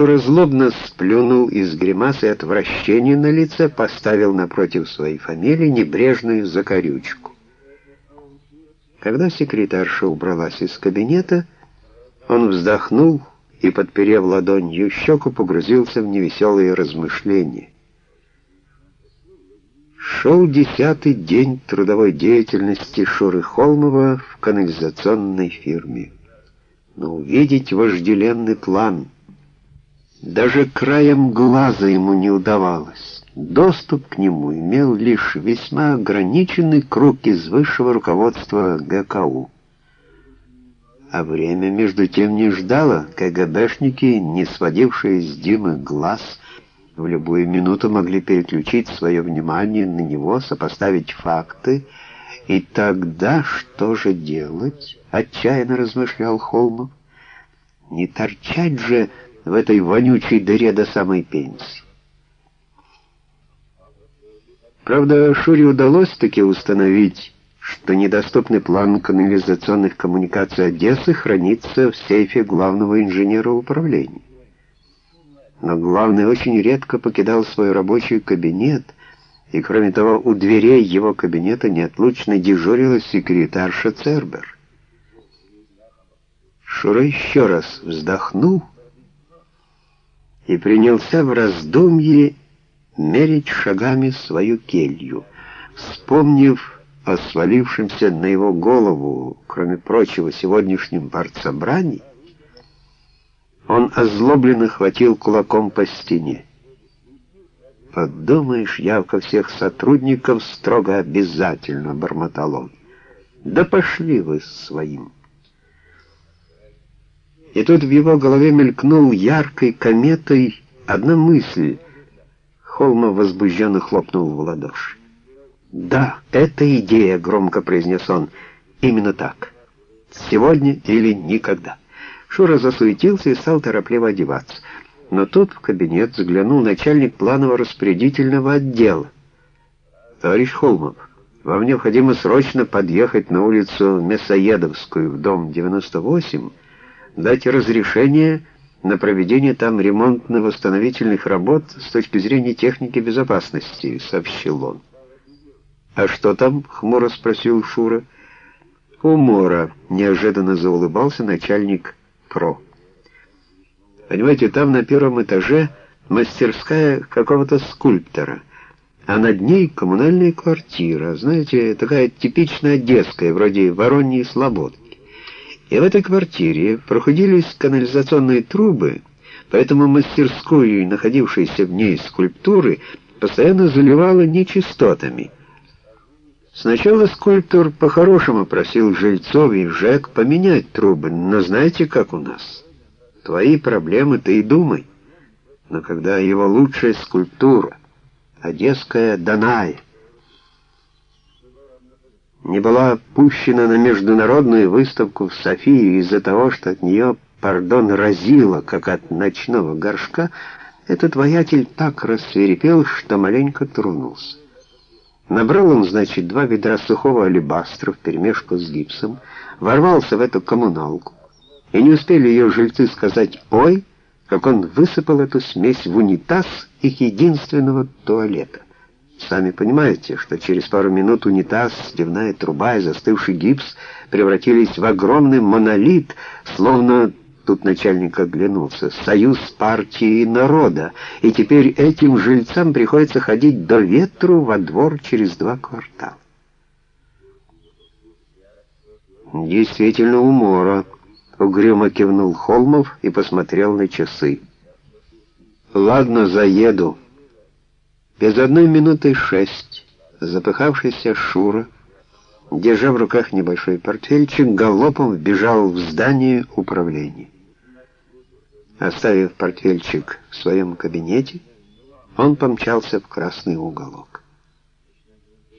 Шура злобно сплюнул из гримасы отвращения на лице, поставил напротив своей фамилии небрежную закорючку. Когда секретарша убралась из кабинета, он вздохнул и, подперев ладонью щеку, погрузился в невеселые размышления. Шел десятый день трудовой деятельности Шуры Холмова в канализационной фирме. Но увидеть вожделенный план даже краем глаза ему не удавалось. Доступ к нему имел лишь весьма ограниченный круг из высшего руководства ГКУ. А время между тем не ждало. КГБшники, не сводившие с Димы глаз, в любую минуту могли переключить свое внимание на него, сопоставить факты. И тогда что же делать? Отчаянно размышлял Холмов. Не торчать же в этой вонючей дыре до самой пенсии. Правда, Шуре удалось таки установить, что недоступный план канализационных коммуникаций Одессы хранится в сейфе главного инженера управления. Но главный очень редко покидал свой рабочий кабинет, и, кроме того, у дверей его кабинета неотлучно дежурила секретарша Цербер. Шура еще раз вздохнул и принялся в раздумье мерить шагами свою келью. Вспомнив о свалившемся на его голову, кроме прочего, сегодняшнем партсобрании, он озлобленно хватил кулаком по стене. «Подумаешь, явка всех сотрудников строго обязательно», — бормотал он. «Да пошли вы своим». И тут в его голове мелькнул яркой кометой одна мысль. Холмов возбужденно хлопнул в ладоши. «Да, это идея», — громко произнес он. «Именно так. Сегодня или никогда». Шура засуетился и стал торопливо одеваться. Но тут в кабинет заглянул начальник планово-распорядительного отдела. «Товарищ Холмов, вам необходимо срочно подъехать на улицу Мясоедовскую в дом 98 дать разрешение на проведение там ремонтно-восстановительных работ с точки зрения техники безопасности», — сообщил он. «А что там?» — хмуро спросил Шура. «Умора», — неожиданно заулыбался начальник ПРО. «Понимаете, там на первом этаже мастерская какого-то скульптора, а над ней коммунальная квартира, знаете, такая типичная одесская, вроде Вороньей Слободки. И в этой квартире проходились канализационные трубы, поэтому мастерскую и находившиеся в ней скульптуры постоянно заливало нечистотами. Сначала скульптор по-хорошему просил жильцов и ЖЭК поменять трубы, но знаете, как у нас? Твои проблемы ты и думай. Но когда его лучшая скульптура, одесская Даная, не была пущена на международную выставку в Софию из-за того, что от нее, пардон, разило, как от ночного горшка, этот воятель так рассверепел, что маленько тронулся. Набрал он, значит, два ведра сухого алебастра вперемешку с гипсом, ворвался в эту коммуналку, и не успели ее жильцы сказать «Ой!», как он высыпал эту смесь в унитаз их единственного туалета. Сами понимаете, что через пару минут унитаз, стевная труба и застывший гипс превратились в огромный монолит, словно Тут начальник оглянулся. «Союз партии и народа, и теперь этим жильцам приходится ходить до ветру во двор через два квартала». «Действительно умора», — угрюмо кивнул Холмов и посмотрел на часы. «Ладно, заеду». Без одной минуты шесть запыхавшийся Шура, держа в руках небольшой портфельчик, галопом вбежал в здание управления. Оставив портфельчик в своем кабинете, он помчался в красный уголок.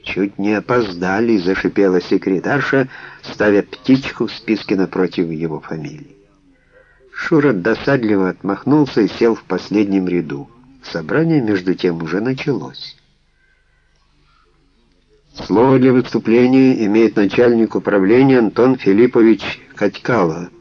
«Чуть не опоздали», — зашипела секретарша, ставя птичку в списке напротив его фамилии. Шура досадливо отмахнулся и сел в последнем ряду. Собрание, между тем, уже началось. Слово для выступления имеет начальник управления Антон Филиппович Катькало.